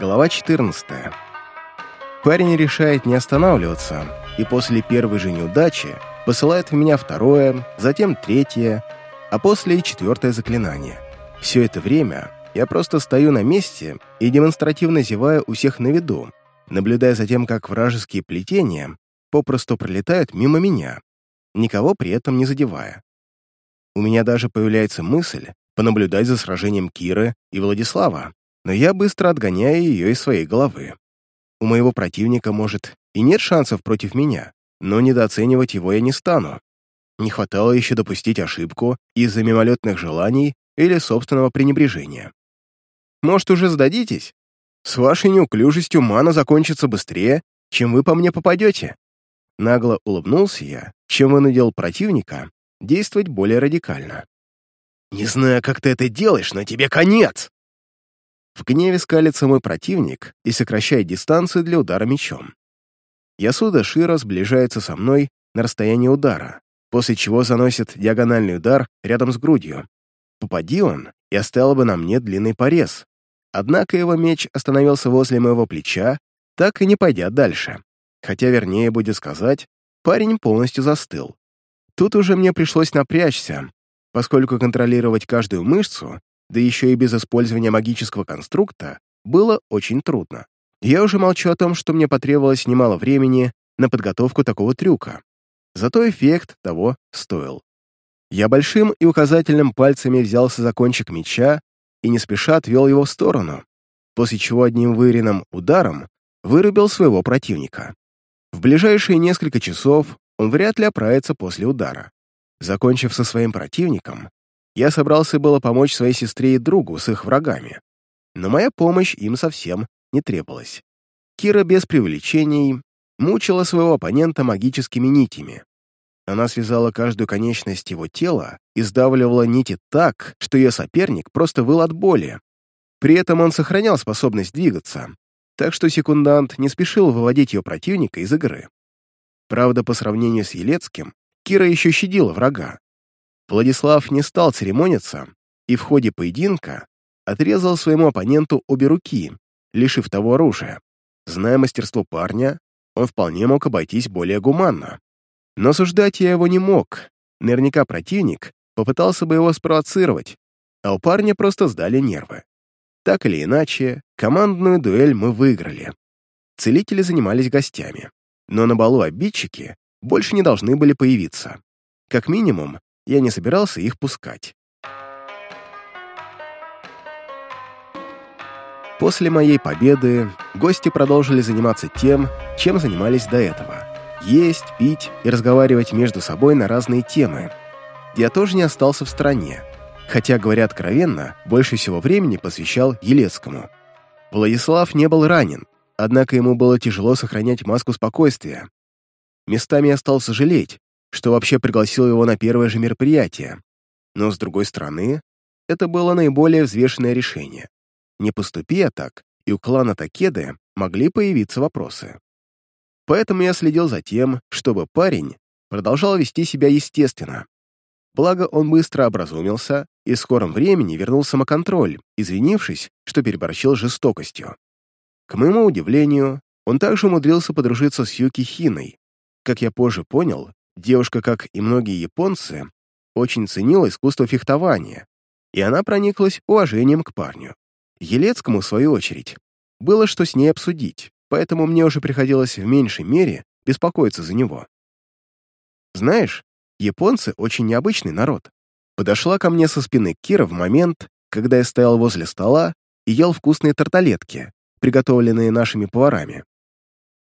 Глава 14. Парень решает не останавливаться, и после первой же неудачи посылает в меня второе, затем третье, а после и четвертое заклинание. Все это время я просто стою на месте и демонстративно зеваю у всех на виду, наблюдая за тем, как вражеские плетения попросту пролетают мимо меня, никого при этом не задевая. У меня даже появляется мысль понаблюдать за сражением Киры и Владислава, но я быстро отгоняю ее из своей головы. У моего противника, может, и нет шансов против меня, но недооценивать его я не стану. Не хватало еще допустить ошибку из-за мимолетных желаний или собственного пренебрежения. Может, уже сдадитесь? С вашей неуклюжестью мана закончится быстрее, чем вы по мне попадете. Нагло улыбнулся я, чем вынудил противника действовать более радикально. «Не знаю, как ты это делаешь, но тебе конец!» В гневе скалится мой противник и сокращает дистанцию для удара мечом. Ясуда Шира сближается со мной на расстоянии удара, после чего заносит диагональный удар рядом с грудью. Попади он, и оставил бы на мне длинный порез. Однако его меч остановился возле моего плеча, так и не пойдя дальше. Хотя, вернее будет сказать, парень полностью застыл. Тут уже мне пришлось напрячься, поскольку контролировать каждую мышцу да еще и без использования магического конструкта, было очень трудно. Я уже молчу о том, что мне потребовалось немало времени на подготовку такого трюка. Зато эффект того стоил. Я большим и указательным пальцами взялся за кончик меча и не спеша отвел его в сторону, после чего одним выверенным ударом вырубил своего противника. В ближайшие несколько часов он вряд ли оправится после удара. Закончив со своим противником, я собрался было помочь своей сестре и другу с их врагами, но моя помощь им совсем не требовалась. Кира без привлечений мучила своего оппонента магическими нитями. Она связала каждую конечность его тела и сдавливала нити так, что ее соперник просто выл от боли. При этом он сохранял способность двигаться, так что секундант не спешил выводить ее противника из игры. Правда, по сравнению с Елецким, Кира еще щадила врага, Владислав не стал церемониться и в ходе поединка отрезал своему оппоненту обе руки, лишив того оружия. Зная мастерство парня, он вполне мог обойтись более гуманно. Но суждать я его не мог. Наверняка противник попытался бы его спровоцировать, а у парня просто сдали нервы. Так или иначе, командную дуэль мы выиграли. Целители занимались гостями, но на балу обидчики больше не должны были появиться. Как минимум, я не собирался их пускать. После моей победы гости продолжили заниматься тем, чем занимались до этого. Есть, пить и разговаривать между собой на разные темы. Я тоже не остался в стороне, хотя, говоря откровенно, больше всего времени посвящал Елецкому. Владислав не был ранен, однако ему было тяжело сохранять маску спокойствия. Местами я стал сожалеть, что вообще пригласил его на первое же мероприятие. Но, с другой стороны, это было наиболее взвешенное решение. Не поступи я так, и у клана Такеды могли появиться вопросы. Поэтому я следил за тем, чтобы парень продолжал вести себя естественно. Благо, он быстро образумился и в скором времени вернул самоконтроль, извинившись, что переборщил жестокостью. К моему удивлению, он также умудрился подружиться с Юки Хиной. Как я позже понял, Девушка, как и многие японцы, очень ценила искусство фехтования, и она прониклась уважением к парню. Елецкому, в свою очередь, было что с ней обсудить, поэтому мне уже приходилось в меньшей мере беспокоиться за него. Знаешь, японцы очень необычный народ. Подошла ко мне со спины Кира в момент, когда я стоял возле стола и ел вкусные тарталетки, приготовленные нашими поварами.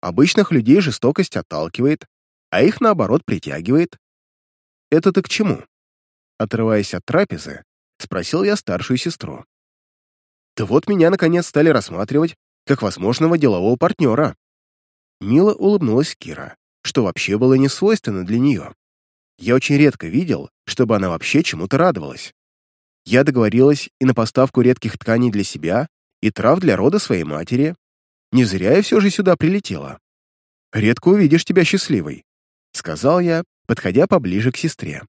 Обычных людей жестокость отталкивает, а их, наоборот, притягивает. Это ты к чему? Отрываясь от трапезы, спросил я старшую сестру. Да вот меня, наконец, стали рассматривать как возможного делового партнера. Мило улыбнулась Кира, что вообще было не свойственно для нее. Я очень редко видел, чтобы она вообще чему-то радовалась. Я договорилась и на поставку редких тканей для себя, и трав для рода своей матери. Не зря я все же сюда прилетела. Редко увидишь тебя счастливой сказал я, подходя поближе к сестре.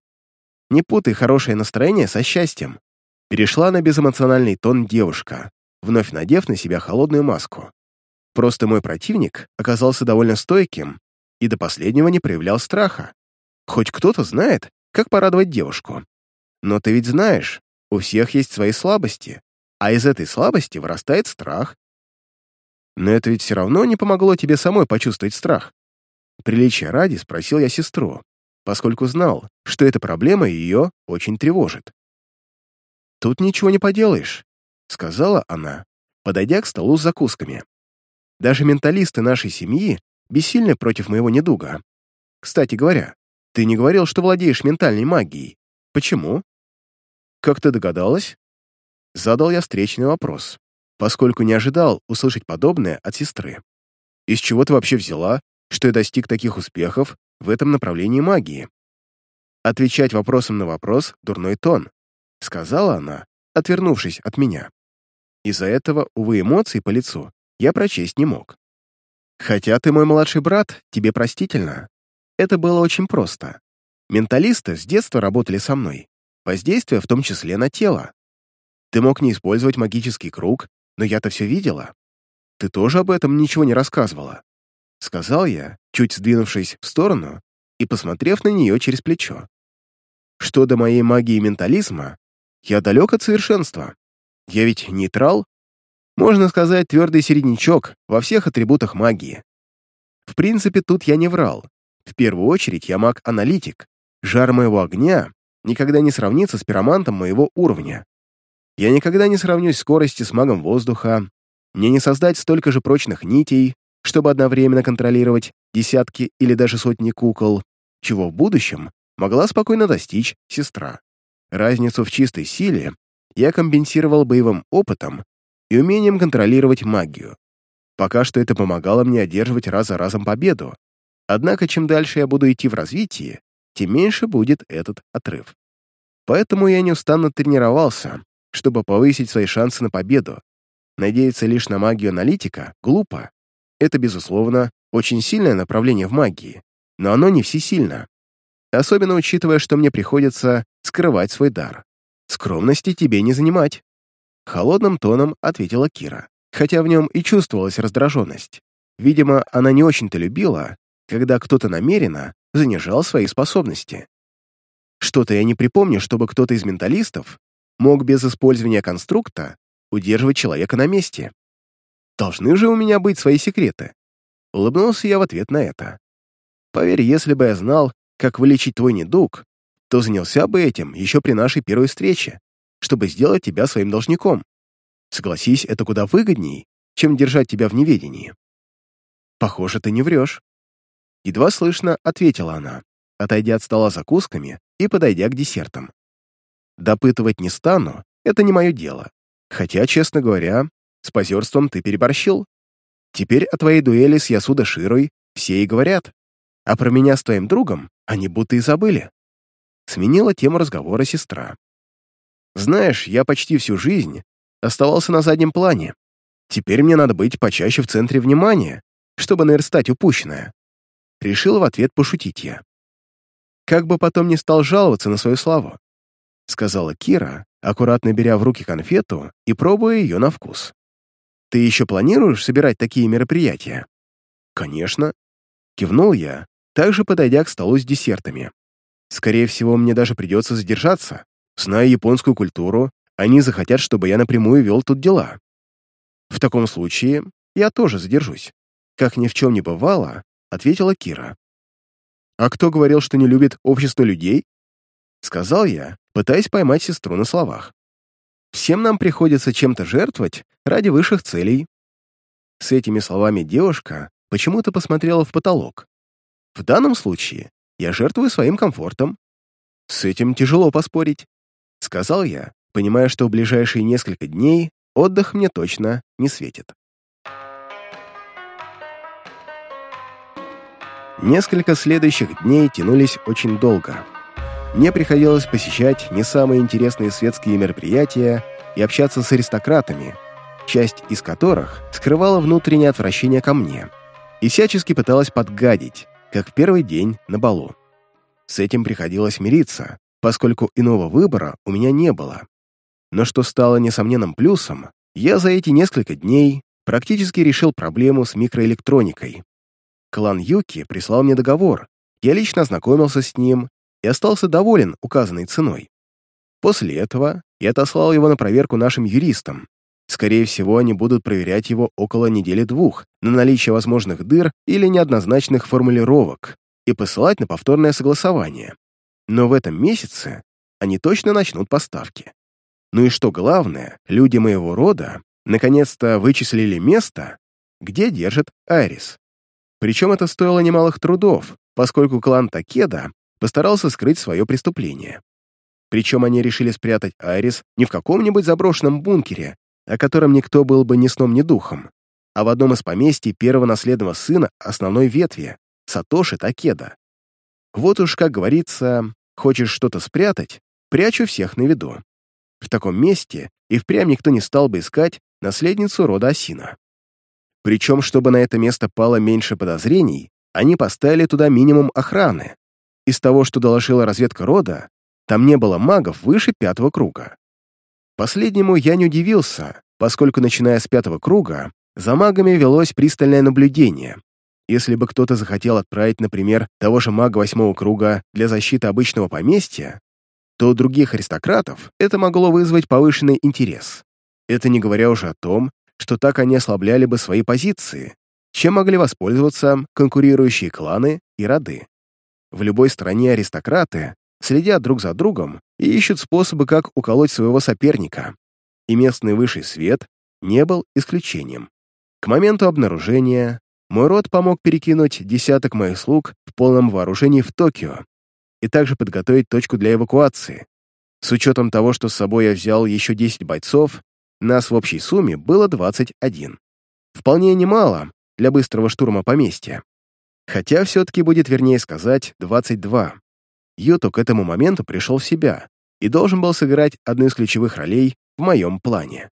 «Не путай хорошее настроение со счастьем», перешла на безэмоциональный тон девушка, вновь надев на себя холодную маску. Просто мой противник оказался довольно стойким и до последнего не проявлял страха. Хоть кто-то знает, как порадовать девушку. Но ты ведь знаешь, у всех есть свои слабости, а из этой слабости вырастает страх. Но это ведь все равно не помогло тебе самой почувствовать страх. Приличия ради спросил я сестру, поскольку знал, что эта проблема ее очень тревожит. «Тут ничего не поделаешь», — сказала она, подойдя к столу с закусками. «Даже менталисты нашей семьи бессильны против моего недуга. Кстати говоря, ты не говорил, что владеешь ментальной магией. Почему?» «Как ты догадалась?» Задал я встречный вопрос, поскольку не ожидал услышать подобное от сестры. «Из чего ты вообще взяла, что я достиг таких успехов в этом направлении магии?» Отвечать вопросом на вопрос — дурной тон, сказала она, отвернувшись от меня. Из-за этого, увы, эмоций по лицу я прочесть не мог. Хотя ты мой младший брат, тебе простительно. Это было очень просто. Менталисты с детства работали со мной, воздействие в том числе на тело. Ты мог не использовать магический круг, но я-то все видела. Ты тоже об этом ничего не рассказывала. Сказал я, чуть сдвинувшись в сторону и посмотрев на нее через плечо. Что до моей магии ментализма, я далек от совершенства. Я ведь нейтрал. Можно сказать, твердый середнячок во всех атрибутах магии. В принципе, тут я не врал. В первую очередь я маг-аналитик. Жар моего огня никогда не сравнится с пиромантом моего уровня. Я никогда не сравнюсь скорости с магом воздуха. Мне не создать столько же прочных нитей, чтобы одновременно контролировать десятки или даже сотни кукол, чего в будущем могла спокойно достичь сестра. Разницу в чистой силе я компенсировал боевым опытом и умением контролировать магию. Пока что это помогало мне одерживать раз за разом победу. Однако, чем дальше я буду идти в развитии, тем меньше будет этот отрыв. Поэтому я неустанно тренировался, чтобы повысить свои шансы на победу. Надеяться лишь на магию аналитика глупо. Это, безусловно, очень сильное направление в магии, но оно не всесильно. Особенно учитывая, что мне приходится скрывать свой дар. Скромности тебе не занимать. Холодным тоном ответила Кира, хотя в нем и чувствовалась раздраженность. Видимо, она не очень-то любила, когда кто-то намеренно занижал свои способности. Что-то я не припомню, чтобы кто-то из менталистов мог без использования конструкта удерживать человека на месте. Должны же у меня быть свои секреты. Улыбнулся я в ответ на это. Поверь, если бы я знал, как вылечить твой недуг, то занялся бы этим еще при нашей первой встрече, чтобы сделать тебя своим должником. Согласись, это куда выгодней, чем держать тебя в неведении. Похоже, ты не врешь. Едва слышно ответила она, отойдя от стола закусками и подойдя к десертам. Допытывать не стану, это не мое дело. Хотя, честно говоря, с позерством ты переборщил. Теперь о твоей дуэли с Ясуда Широй все и говорят. А про меня с твоим другом они будто и забыли. Сменила тему разговора сестра. Знаешь, я почти всю жизнь оставался на заднем плане. Теперь мне надо быть почаще в центре внимания, чтобы наверстать упущенное. Решил в ответ пошутить я. Как бы потом не стал жаловаться на свою славу, сказала Кира, аккуратно беря в руки конфету и пробуя ее на вкус. Ты еще планируешь собирать такие мероприятия? Конечно. Кивнул я, также подойдя к столу с десертами. Скорее всего, мне даже придется задержаться. Зная японскую культуру, они захотят, чтобы я напрямую вел тут дела. В таком случае я тоже задержусь. Как ни в чем не бывало, ответила Кира. «А кто говорил, что не любит общество людей?» Сказал я, пытаясь поймать сестру на словах. «Всем нам приходится чем-то жертвовать ради высших целей». С этими словами девушка почему-то посмотрела в потолок, в данном случае я жертвую своим комфортом. С этим тяжело поспорить, сказал я, понимая, что в ближайшие несколько дней отдых мне точно не светит. Несколько следующих дней тянулись очень долго. Мне приходилось посещать не самые интересные светские мероприятия и общаться с аристократами, часть из которых скрывала внутреннее отвращение ко мне и всячески пыталась подгадить, как в первый день на балу. С этим приходилось мириться, поскольку иного выбора у меня не было. Но что стало несомненным плюсом, я за эти несколько дней практически решил проблему с микроэлектроникой. Клан Юки прислал мне договор, я лично ознакомился с ним и остался доволен указанной ценой. После этого я отослал его на проверку нашим юристам. Скорее всего, они будут проверять его около недели-двух на наличие возможных дыр или неоднозначных формулировок и посылать на повторное согласование. Но в этом месяце они точно начнут поставки. Ну и что главное, люди моего рода наконец-то вычислили место, где держит Айрис. Причем это стоило немалых трудов, поскольку клан Такеда постарался скрыть свое преступление. Причем они решили спрятать Айрис не в каком-нибудь заброшенном бункере, о котором никто был бы ни сном, ни духом, а в одном из поместий первого наследного сына основной ветви, Сатоши Такеда. Вот уж, как говорится, хочешь что-то спрятать, прячу всех на виду. В таком месте и впрямь никто не стал бы искать наследницу рода Осина. Причем, чтобы на это место пало меньше подозрений, они поставили туда минимум охраны. Из того, что доложила разведка рода, там не было магов выше пятого круга. Последнему я не удивился, поскольку, начиная с пятого круга, за магами велось пристальное наблюдение. Если бы кто-то захотел отправить, например, того же мага восьмого круга для защиты обычного поместья, то у других аристократов это могло вызвать повышенный интерес. Это не говоря уже о том, что так они ослабляли бы свои позиции, чем могли воспользоваться конкурирующие кланы и роды. В любой стране аристократы следят друг за другом и ищут способы, как уколоть своего соперника, и местный высший свет не был исключением. К моменту обнаружения мой род помог перекинуть десяток моих слуг в полном вооружении в Токио и также подготовить точку для эвакуации. С учетом того, что с собой я взял еще 10 бойцов, нас в общей сумме было 21. Вполне немало для быстрого штурма поместья. Хотя все-таки будет вернее сказать 22. Йото к этому моменту пришел в себя и должен был сыграть одну из ключевых ролей в моем плане.